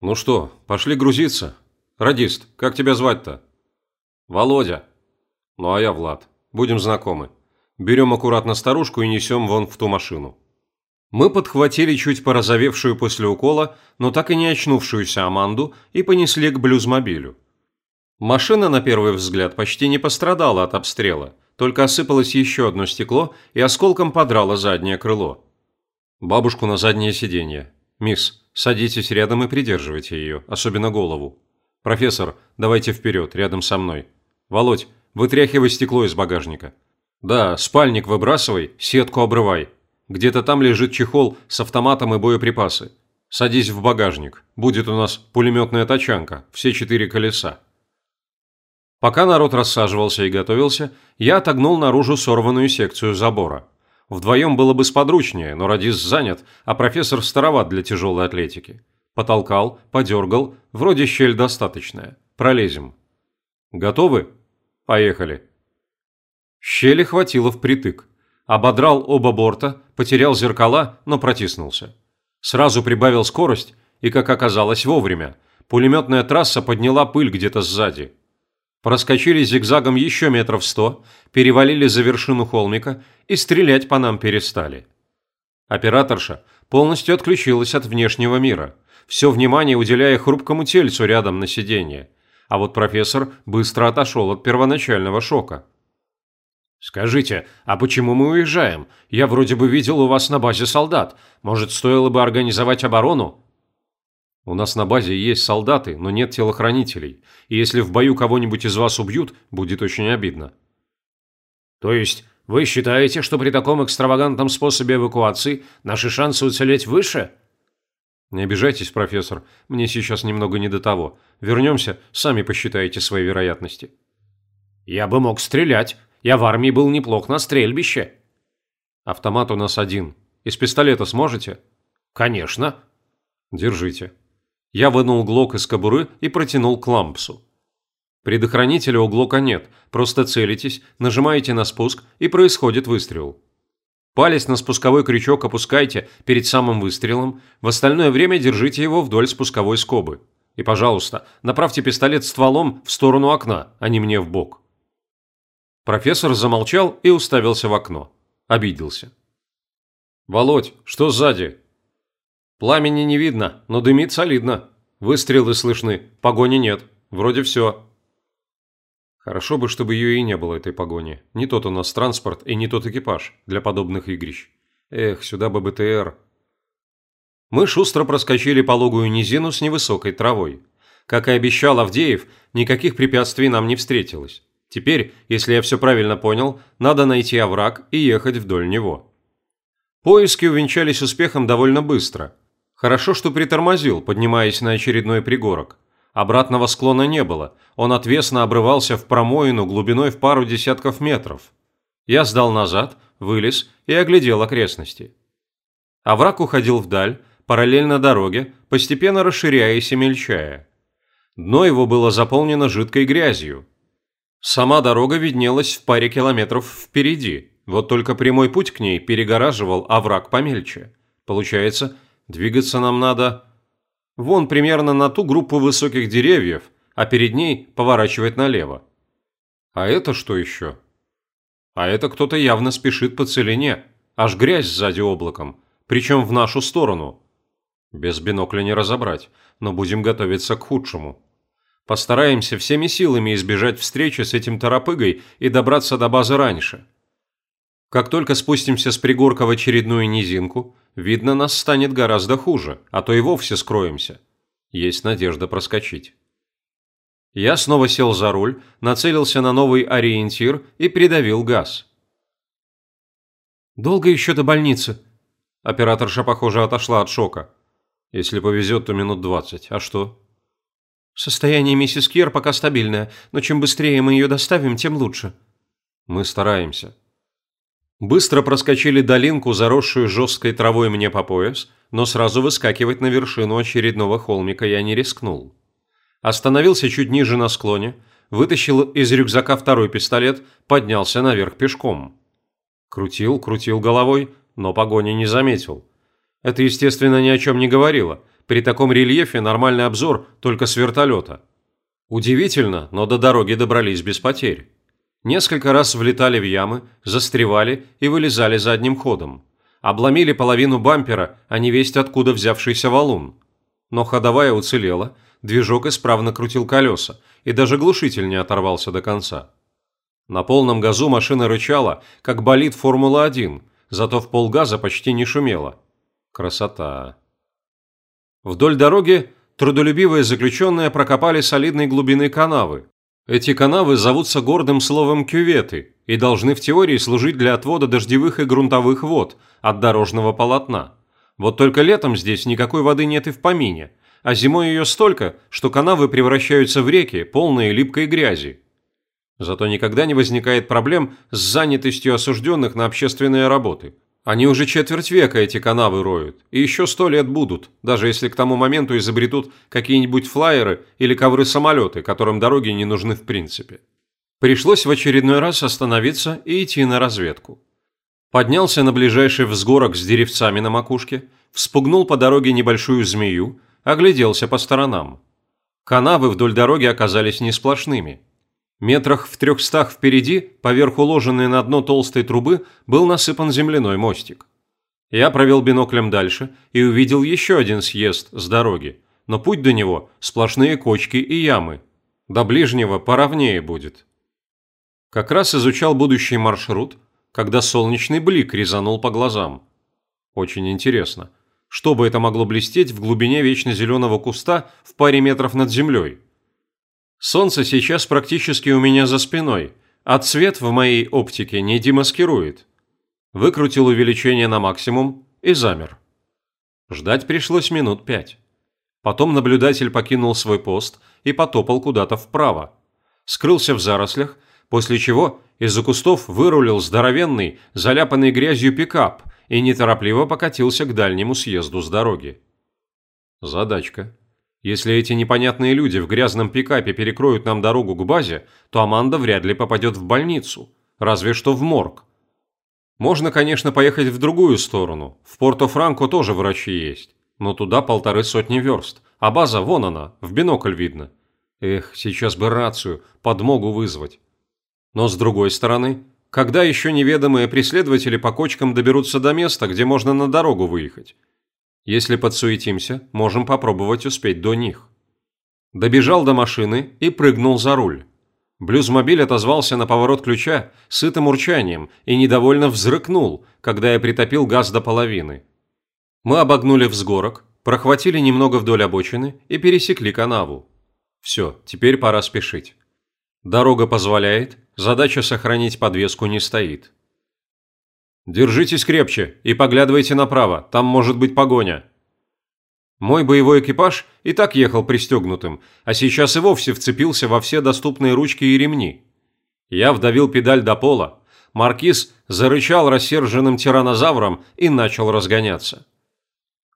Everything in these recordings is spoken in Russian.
Ну что, пошли грузиться? Радист, как тебя звать-то? Володя. Ну а я Влад. Будем знакомы. Берем аккуратно старушку и несем вон в ту машину. Мы подхватили чуть порозовевшую после укола, но так и не очнувшуюся Аманду и понесли к блюзмобилю. Машина, на первый взгляд, почти не пострадала от обстрела, только осыпалось еще одно стекло и осколком подрало заднее крыло. Бабушку на заднее сиденье. «Мисс, садитесь рядом и придерживайте ее, особенно голову. Профессор, давайте вперед, рядом со мной. Володь, вытряхивай стекло из багажника. Да, спальник выбрасывай, сетку обрывай. Где-то там лежит чехол с автоматом и боеприпасы. Садись в багажник. Будет у нас пулеметная тачанка, все четыре колеса. Пока народ рассаживался и готовился, я отогнул наружу сорванную секцию забора. Вдвоем было бы сподручнее, но радист занят, а профессор староват для тяжелой атлетики. Потолкал, подергал, вроде щель достаточная. Пролезем. Готовы? Поехали. Щели хватило впритык. Ободрал оба борта, потерял зеркала, но протиснулся. Сразу прибавил скорость, и, как оказалось, вовремя. Пулеметная трасса подняла пыль где-то сзади. Проскочили зигзагом еще метров сто, перевалили за вершину холмика и стрелять по нам перестали. Операторша полностью отключилась от внешнего мира, все внимание уделяя хрупкому тельцу рядом на сиденье. А вот профессор быстро отошел от первоначального шока. «Скажите, а почему мы уезжаем? Я вроде бы видел у вас на базе солдат. Может, стоило бы организовать оборону?» У нас на базе есть солдаты, но нет телохранителей. И если в бою кого-нибудь из вас убьют, будет очень обидно. То есть вы считаете, что при таком экстравагантном способе эвакуации наши шансы уцелеть выше? Не обижайтесь, профессор. Мне сейчас немного не до того. Вернемся, сами посчитаете свои вероятности. Я бы мог стрелять. Я в армии был неплох на стрельбище. Автомат у нас один. Из пистолета сможете? Конечно. Держите. Я вынул глок из кобуры и протянул к лампсу. Предохранителя у глока нет, просто целитесь, нажимаете на спуск и происходит выстрел. Палец на спусковой крючок опускайте перед самым выстрелом, в остальное время держите его вдоль спусковой скобы. И, пожалуйста, направьте пистолет стволом в сторону окна, а не мне в бок. Профессор замолчал и уставился в окно. Обиделся. «Володь, что сзади?» Пламени не видно, но дымит солидно. Выстрелы слышны, погони нет. Вроде все. Хорошо бы, чтобы ее и не было, этой погони. Не тот у нас транспорт и не тот экипаж для подобных игрищ. Эх, сюда бы БТР. Мы шустро проскочили пологую низину с невысокой травой. Как и обещал Авдеев, никаких препятствий нам не встретилось. Теперь, если я все правильно понял, надо найти овраг и ехать вдоль него. Поиски увенчались успехом довольно быстро – Хорошо, что притормозил, поднимаясь на очередной пригорок. Обратного склона не было, он отвесно обрывался в промоину глубиной в пару десятков метров. Я сдал назад, вылез и оглядел окрестности. Овраг уходил вдаль, параллельно дороге, постепенно расширяясь и мельчая. Дно его было заполнено жидкой грязью. Сама дорога виднелась в паре километров впереди, вот только прямой путь к ней перегораживал овраг помельче. Получается, Двигаться нам надо вон примерно на ту группу высоких деревьев, а перед ней поворачивать налево. А это что еще? А это кто-то явно спешит по целине, аж грязь сзади облаком, причем в нашу сторону. Без бинокля не разобрать, но будем готовиться к худшему. Постараемся всеми силами избежать встречи с этим торопыгой и добраться до базы раньше. Как только спустимся с пригорка в очередную низинку, видно, нас станет гораздо хуже, а то и вовсе скроемся. Есть надежда проскочить. Я снова сел за руль, нацелился на новый ориентир и придавил газ. «Долго еще до больницы?» Операторша, похоже, отошла от шока. Если повезет, то минут двадцать. А что? Состояние миссис Кир пока стабильное, но чем быстрее мы ее доставим, тем лучше. Мы стараемся. Быстро проскочили долинку, заросшую жесткой травой мне по пояс, но сразу выскакивать на вершину очередного холмика я не рискнул. Остановился чуть ниже на склоне, вытащил из рюкзака второй пистолет, поднялся наверх пешком. Крутил, крутил головой, но погони не заметил. Это, естественно, ни о чем не говорило. При таком рельефе нормальный обзор только с вертолета. Удивительно, но до дороги добрались без потерь. Несколько раз влетали в ямы, застревали и вылезали задним ходом. Обломили половину бампера, а не весть откуда взявшийся валун. Но ходовая уцелела, движок исправно крутил колеса, и даже глушитель не оторвался до конца. На полном газу машина рычала, как болид Формула-1, зато в полгаза почти не шумела. Красота. Вдоль дороги трудолюбивые заключенные прокопали солидной глубины канавы. Эти канавы зовутся гордым словом кюветы и должны в теории служить для отвода дождевых и грунтовых вод от дорожного полотна. Вот только летом здесь никакой воды нет и в помине, а зимой ее столько, что канавы превращаются в реки, полные липкой грязи. Зато никогда не возникает проблем с занятостью осужденных на общественные работы. Они уже четверть века эти канавы роют, и еще сто лет будут, даже если к тому моменту изобретут какие-нибудь флайеры или ковры-самолеты, которым дороги не нужны в принципе. Пришлось в очередной раз остановиться и идти на разведку. Поднялся на ближайший взгорок с деревцами на макушке, вспугнул по дороге небольшую змею, огляделся по сторонам. Канавы вдоль дороги оказались не сплошными – Метрах в трехстах впереди, поверх уложенной на дно толстой трубы, был насыпан земляной мостик. Я провел биноклем дальше и увидел еще один съезд с дороги, но путь до него – сплошные кочки и ямы. До ближнего поровнее будет. Как раз изучал будущий маршрут, когда солнечный блик резанул по глазам. Очень интересно, что бы это могло блестеть в глубине вечно зеленого куста в паре метров над землей? Солнце сейчас практически у меня за спиной, а цвет в моей оптике не демаскирует. Выкрутил увеличение на максимум и замер. Ждать пришлось минут пять. Потом наблюдатель покинул свой пост и потопал куда-то вправо. Скрылся в зарослях, после чего из-за кустов вырулил здоровенный, заляпанный грязью пикап и неторопливо покатился к дальнему съезду с дороги. Задачка. Если эти непонятные люди в грязном пикапе перекроют нам дорогу к базе, то Аманда вряд ли попадет в больницу, разве что в морг. Можно, конечно, поехать в другую сторону. В Порто-Франко тоже врачи есть, но туда полторы сотни верст, а база вон она, в бинокль видно. Эх, сейчас бы рацию, подмогу вызвать. Но с другой стороны, когда еще неведомые преследователи по кочкам доберутся до места, где можно на дорогу выехать? Если подсуетимся, можем попробовать успеть до них. Добежал до машины и прыгнул за руль. Блюзмобиль отозвался на поворот ключа сытым урчанием и недовольно взрыкнул, когда я притопил газ до половины. Мы обогнули взгорок, прохватили немного вдоль обочины и пересекли канаву. Все, теперь пора спешить. Дорога позволяет, задача сохранить подвеску не стоит. «Держитесь крепче и поглядывайте направо, там может быть погоня». Мой боевой экипаж и так ехал пристегнутым, а сейчас и вовсе вцепился во все доступные ручки и ремни. Я вдавил педаль до пола, маркиз зарычал рассерженным тиранозавром и начал разгоняться.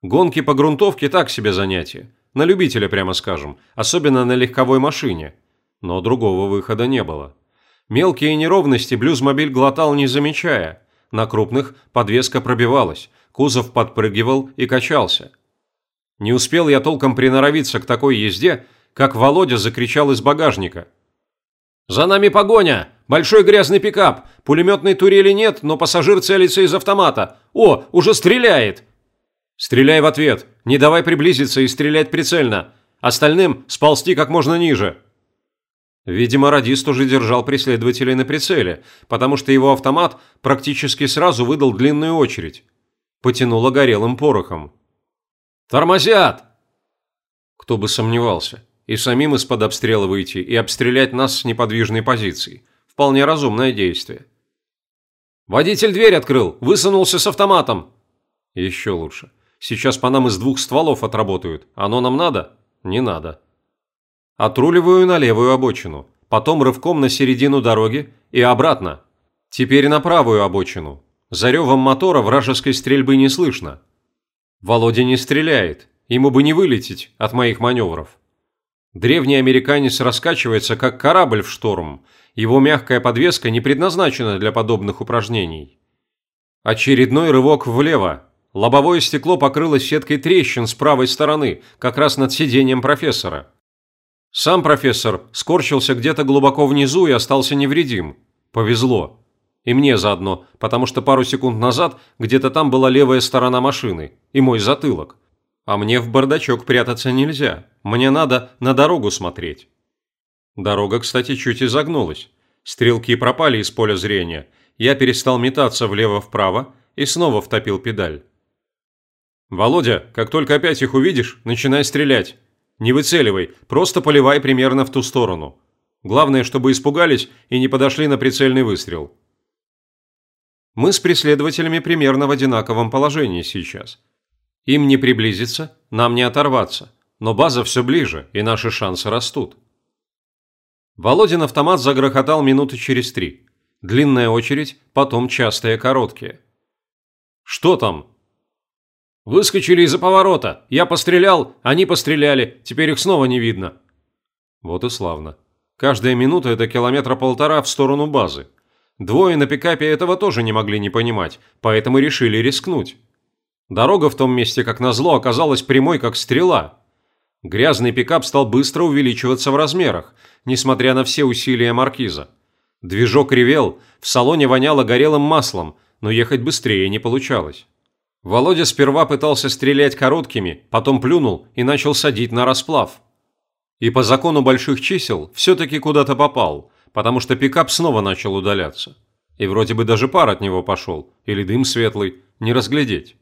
Гонки по грунтовке так себе занятие, на любителя прямо скажем, особенно на легковой машине. Но другого выхода не было. Мелкие неровности блюзмобиль глотал не замечая – на крупных подвеска пробивалась, кузов подпрыгивал и качался. Не успел я толком приноровиться к такой езде, как Володя закричал из багажника. «За нами погоня! Большой грязный пикап! Пулеметной турели нет, но пассажир целится из автомата! О, уже стреляет!» «Стреляй в ответ! Не давай приблизиться и стрелять прицельно! Остальным сползти как можно ниже!» Видимо, радист уже держал преследователей на прицеле, потому что его автомат практически сразу выдал длинную очередь. Потянуло горелым порохом. «Тормозят!» Кто бы сомневался. И самим из-под обстрела выйти, и обстрелять нас с неподвижной позиции. Вполне разумное действие. «Водитель дверь открыл! Высунулся с автоматом!» Еще лучше. Сейчас по нам из двух стволов отработают. Оно нам надо? Не надо. Отруливаю на левую обочину, потом рывком на середину дороги и обратно. Теперь на правую обочину. За ревом мотора вражеской стрельбы не слышно. Володя не стреляет, ему бы не вылететь от моих маневров. Древний американец раскачивается, как корабль в шторм. Его мягкая подвеска не предназначена для подобных упражнений. Очередной рывок влево. Лобовое стекло покрылось сеткой трещин с правой стороны, как раз над сиденьем профессора. Сам профессор скорчился где-то глубоко внизу и остался невредим. Повезло. И мне заодно, потому что пару секунд назад где-то там была левая сторона машины и мой затылок. А мне в бардачок прятаться нельзя. Мне надо на дорогу смотреть. Дорога, кстати, чуть изогнулась. Стрелки пропали из поля зрения. Я перестал метаться влево-вправо и снова втопил педаль. «Володя, как только опять их увидишь, начинай стрелять. Не выцеливай, просто поливай примерно в ту сторону. Главное, чтобы испугались и не подошли на прицельный выстрел. Мы с преследователями примерно в одинаковом положении сейчас. Им не приблизиться, нам не оторваться. Но база все ближе, и наши шансы растут. Володин автомат загрохотал минуты через три. Длинная очередь, потом частые короткие. «Что там?» Выскочили из-за поворота. Я пострелял, они постреляли. Теперь их снова не видно. Вот и славно. Каждая минута – это километра полтора в сторону базы. Двое на пикапе этого тоже не могли не понимать, поэтому решили рискнуть. Дорога в том месте, как назло, оказалась прямой, как стрела. Грязный пикап стал быстро увеличиваться в размерах, несмотря на все усилия маркиза. Движок ревел, в салоне воняло горелым маслом, но ехать быстрее не получалось. Володя сперва пытался стрелять короткими, потом плюнул и начал садить на расплав. И по закону больших чисел все-таки куда-то попал, потому что пикап снова начал удаляться. И вроде бы даже пар от него пошел, или дым светлый, не разглядеть.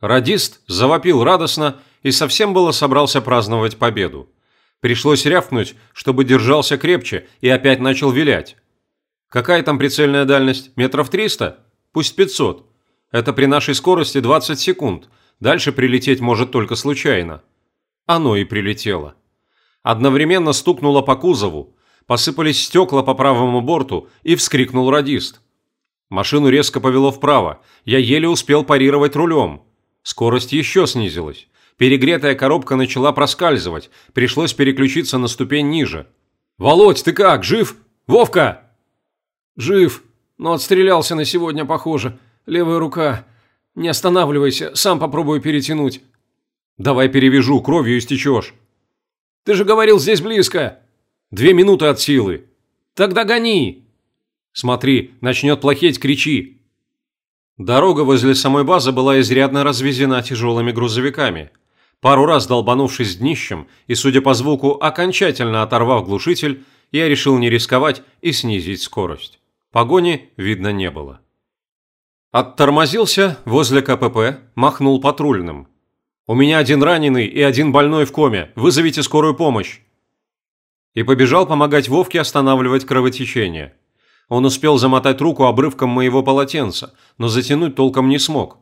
Радист завопил радостно и совсем было собрался праздновать победу. Пришлось рявкнуть, чтобы держался крепче и опять начал вилять. Какая там прицельная дальность? Метров триста? Пусть пятьсот. Это при нашей скорости 20 секунд. Дальше прилететь может только случайно. Оно и прилетело. Одновременно стукнуло по кузову, посыпались стекла по правому борту и вскрикнул радист. Машину резко повело вправо, я еле успел парировать рулем. Скорость еще снизилась. Перегретая коробка начала проскальзывать, пришлось переключиться на ступень ниже. «Володь, ты как, жив? Вовка!» «Жив, но отстрелялся на сегодня, похоже. Левая рука. Не останавливайся, сам попробую перетянуть. Давай перевяжу, кровью истечешь. Ты же говорил, здесь близко. Две минуты от силы. Тогда гони. Смотри, начнет плохеть, кричи. Дорога возле самой базы была изрядно развезена тяжелыми грузовиками. Пару раз долбанувшись днищем и, судя по звуку, окончательно оторвав глушитель, я решил не рисковать и снизить скорость. Погони видно не было. Оттормозился возле КПП, махнул патрульным. «У меня один раненый и один больной в коме. Вызовите скорую помощь!» И побежал помогать Вовке останавливать кровотечение. Он успел замотать руку обрывком моего полотенца, но затянуть толком не смог.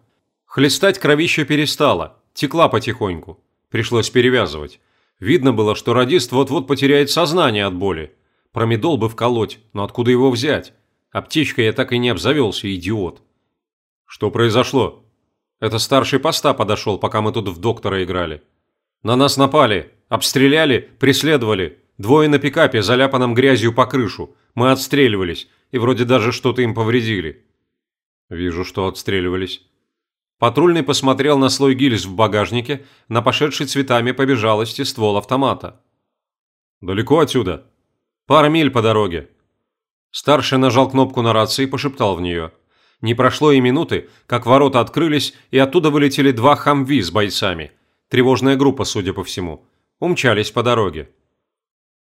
Хлестать кровище перестало, текла потихоньку. Пришлось перевязывать. Видно было, что радист вот-вот потеряет сознание от боли. Промедол бы вколоть, но откуда его взять? Аптечкой я так и не обзавелся, идиот. «Что произошло?» «Это старший поста подошел, пока мы тут в доктора играли. На нас напали, обстреляли, преследовали. Двое на пикапе, заляпанном грязью по крышу. Мы отстреливались, и вроде даже что-то им повредили». «Вижу, что отстреливались». Патрульный посмотрел на слой гильз в багажнике, на пошедший цветами по бежалости ствол автомата. «Далеко отсюда?» «Пара миль по дороге». Старший нажал кнопку на рации и пошептал в нее – не прошло и минуты, как ворота открылись, и оттуда вылетели два хамви с бойцами. Тревожная группа, судя по всему. Умчались по дороге.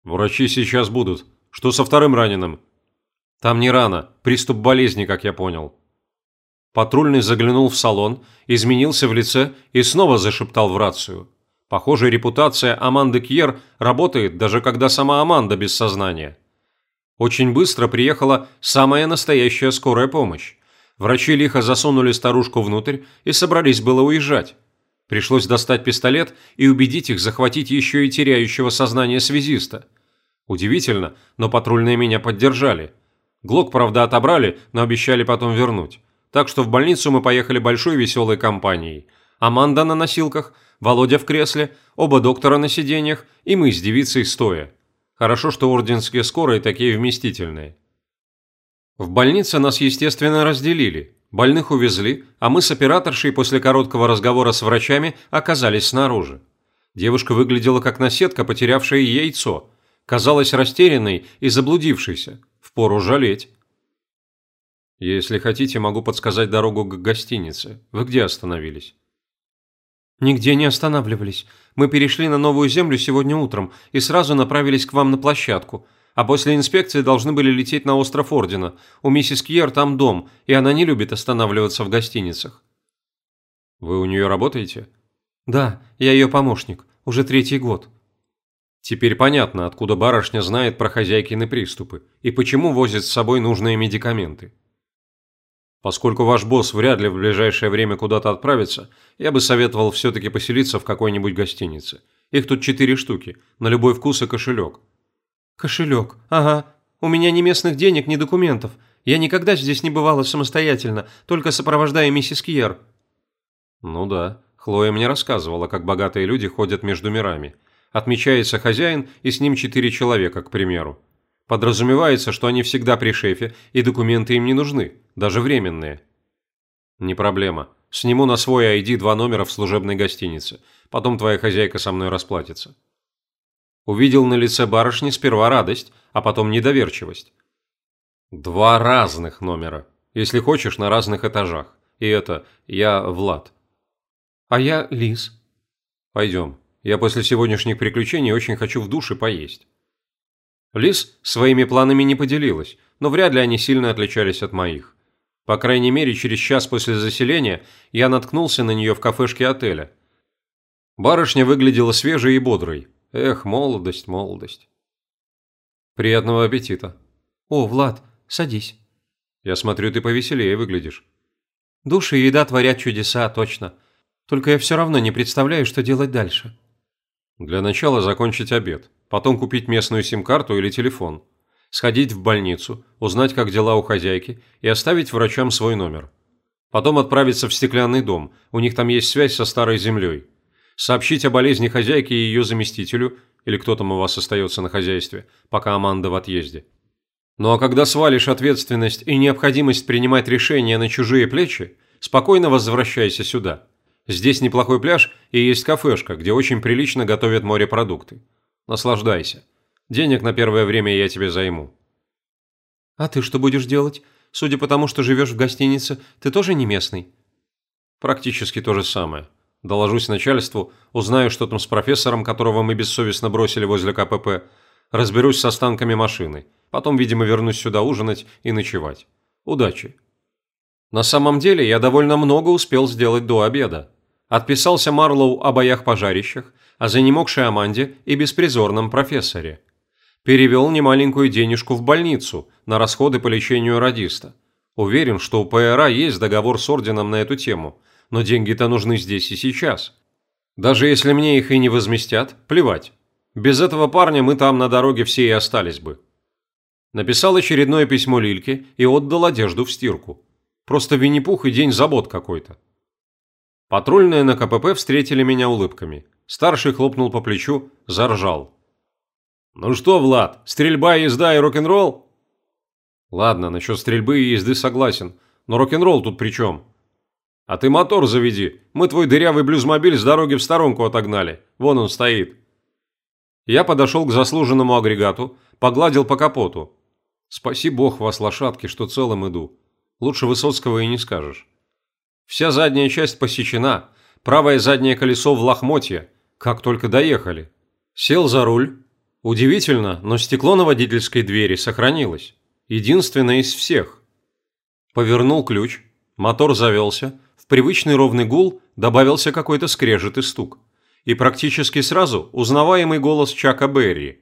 «Врачи сейчас будут. Что со вторым раненым?» «Там не рано. Приступ болезни, как я понял». Патрульный заглянул в салон, изменился в лице и снова зашептал в рацию. Похоже, репутация Аманды Кьер работает, даже когда сама Аманда без сознания. Очень быстро приехала самая настоящая скорая помощь. Врачи лихо засунули старушку внутрь и собрались было уезжать. Пришлось достать пистолет и убедить их захватить еще и теряющего сознание связиста. Удивительно, но патрульные меня поддержали. Глок, правда, отобрали, но обещали потом вернуть. Так что в больницу мы поехали большой веселой компанией. Аманда на носилках, Володя в кресле, оба доктора на сиденьях и мы с девицей стоя. Хорошо, что орденские скорые такие вместительные. В больнице нас, естественно, разделили. Больных увезли, а мы с операторшей после короткого разговора с врачами оказались снаружи. Девушка выглядела как наседка, потерявшая яйцо. Казалась растерянной и заблудившейся. Впору жалеть. Если хотите, могу подсказать дорогу к гостинице. Вы где остановились? Нигде не останавливались. Мы перешли на новую землю сегодня утром и сразу направились к вам на площадку. А после инспекции должны были лететь на остров Ордена. У миссис Кьер там дом, и она не любит останавливаться в гостиницах. Вы у нее работаете? Да, я ее помощник. Уже третий год. Теперь понятно, откуда барышня знает про хозяйкины приступы и почему возит с собой нужные медикаменты. Поскольку ваш босс вряд ли в ближайшее время куда-то отправится, я бы советовал все-таки поселиться в какой-нибудь гостинице. Их тут четыре штуки, на любой вкус и кошелек. Кошелек, ага. У меня ни местных денег, ни документов. Я никогда здесь не бывала самостоятельно, только сопровождая миссис Кьер. Ну да, Хлоя мне рассказывала, как богатые люди ходят между мирами. Отмечается хозяин и с ним четыре человека, к примеру. Подразумевается, что они всегда при шефе, и документы им не нужны, даже временные. Не проблема. Сниму на свой ID два номера в служебной гостинице. Потом твоя хозяйка со мной расплатится. Увидел на лице барышни сперва радость, а потом недоверчивость. Два разных номера. Если хочешь, на разных этажах. И это, я Влад. А я Лиз. Пойдем. Я после сегодняшних приключений очень хочу в душе поесть. Лиз своими планами не поделилась, но вряд ли они сильно отличались от моих. По крайней мере, через час после заселения я наткнулся на нее в кафешке отеля. Барышня выглядела свежей и бодрой. Эх, молодость, молодость. Приятного аппетита. О, Влад, садись. Я смотрю, ты повеселее выглядишь. Души и еда творят чудеса, точно. Только я все равно не представляю, что делать дальше. Для начала закончить обед потом купить местную сим-карту или телефон, сходить в больницу, узнать, как дела у хозяйки и оставить врачам свой номер. Потом отправиться в стеклянный дом, у них там есть связь со старой землей. Сообщить о болезни хозяйки и ее заместителю, или кто там у вас остается на хозяйстве, пока Аманда в отъезде. Ну а когда свалишь ответственность и необходимость принимать решения на чужие плечи, спокойно возвращайся сюда. Здесь неплохой пляж и есть кафешка, где очень прилично готовят морепродукты. Наслаждайся. Денег на первое время я тебе займу». «А ты что будешь делать? Судя по тому, что живешь в гостинице, ты тоже не местный?» «Практически то же самое. Доложусь начальству, узнаю, что там с профессором, которого мы бессовестно бросили возле КПП, разберусь с останками машины, потом, видимо, вернусь сюда ужинать и ночевать. Удачи!» На самом деле я довольно много успел сделать до обеда. Отписался Марлоу о боях-пожарищах, о занемогшей Аманде и беспризорном профессоре. Перевел немаленькую денежку в больницу на расходы по лечению радиста. Уверен, что у ПРА есть договор с орденом на эту тему, но деньги-то нужны здесь и сейчас. Даже если мне их и не возместят, плевать. Без этого парня мы там на дороге все и остались бы. Написал очередное письмо Лильке и отдал одежду в стирку. Просто Винни-Пух и день забот какой-то. Патрульные на КПП встретили меня улыбками. Старший хлопнул по плечу, заржал. «Ну что, Влад, стрельба, езда и рок-н-ролл?» «Ладно, насчет стрельбы и езды согласен, но рок-н-ролл тут при чем?» «А ты мотор заведи, мы твой дырявый блюзмобиль с дороги в сторонку отогнали, вон он стоит». Я подошел к заслуженному агрегату, погладил по капоту. «Спаси бог вас, лошадки, что целым иду. Лучше Высоцкого и не скажешь». Вся задняя часть посечена, правое заднее колесо в лохмотье, как только доехали. Сел за руль. Удивительно, но стекло на водительской двери сохранилось. Единственное из всех. Повернул ключ. Мотор завелся. Привычный ровный гул добавился какой-то скрежет и стук. И практически сразу узнаваемый голос Чака Берри.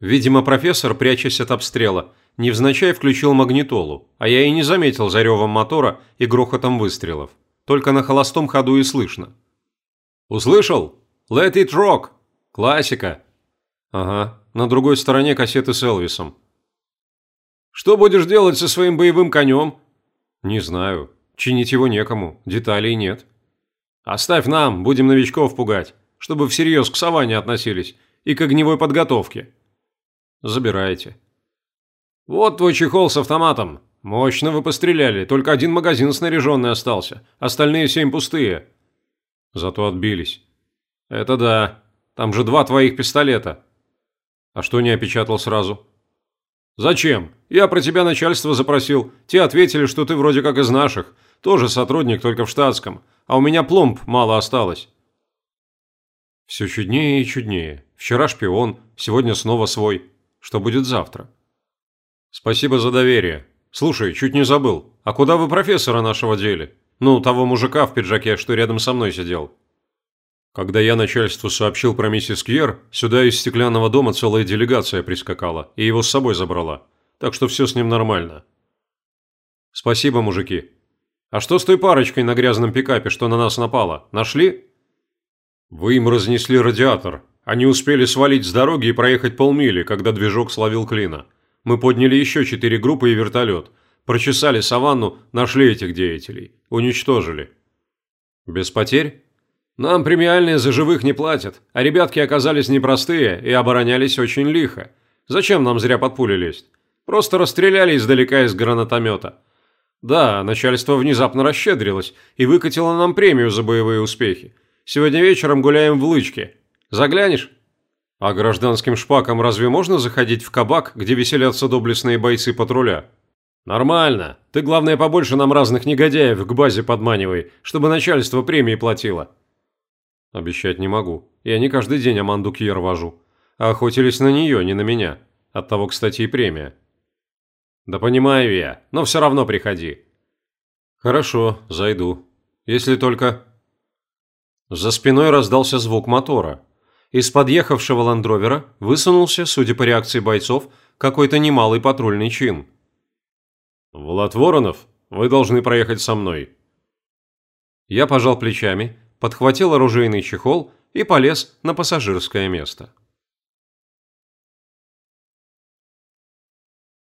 Видимо, профессор, прячась от обстрела, невзначай включил магнитолу, а я и не заметил за ревом мотора и грохотом выстрелов. Только на холостом ходу и слышно. «Услышал?» Let it rock! Классика. Ага, на другой стороне кассеты с Элвисом. Что будешь делать со своим боевым конем? Не знаю. Чинить его некому, деталей нет. Оставь нам, будем новичков пугать, чтобы всерьез к саванне относились и к огневой подготовке. Забирайте. Вот твой чехол с автоматом. Мощно вы постреляли, только один магазин снаряженный остался, остальные семь пустые. Зато отбились. Это да, там же два твоих пистолета. А что не опечатал сразу? Зачем? Я про тебя начальство запросил. Те ответили, что ты вроде как из наших. Тоже сотрудник, только в штатском. А у меня пломб мало осталось. Все чуднее и чуднее. Вчера шпион, сегодня снова свой. Что будет завтра? Спасибо за доверие. Слушай, чуть не забыл. А куда вы профессора нашего дели? Ну, того мужика в пиджаке, что рядом со мной сидел. Когда я начальству сообщил про миссис Кьер, сюда из стеклянного дома целая делегация прискакала и его с собой забрала. Так что все с ним нормально. Спасибо, мужики. А что с той парочкой на грязном пикапе, что на нас напала? Нашли? Вы им разнесли радиатор. Они успели свалить с дороги и проехать полмили, когда движок словил клина. Мы подняли еще четыре группы и вертолет. Прочесали саванну, нашли этих деятелей. Уничтожили. Без потерь? Нам премиальные за живых не платят, а ребятки оказались непростые и оборонялись очень лихо. Зачем нам зря под пули лезть? Просто расстреляли издалека из гранатомета. Да, начальство внезапно расщедрилось и выкатило нам премию за боевые успехи. Сегодня вечером гуляем в Лычке. Заглянешь? А гражданским шпакам разве можно заходить в кабак, где веселятся доблестные бойцы патруля? Нормально. Ты, главное, побольше нам разных негодяев к базе подманивай, чтобы начальство премии платило. Обещать не могу. Я не каждый день Аманду Кьер вожу. А охотились на нее, не на меня. Оттого, кстати, и премия. Да понимаю я, но все равно приходи. Хорошо, зайду. Если только... За спиной раздался звук мотора. Из подъехавшего ландровера высунулся, судя по реакции бойцов, какой-то немалый патрульный чин. «Влад Воронов, вы должны проехать со мной». Я пожал плечами, подхватил оружейный чехол и полез на пассажирское место.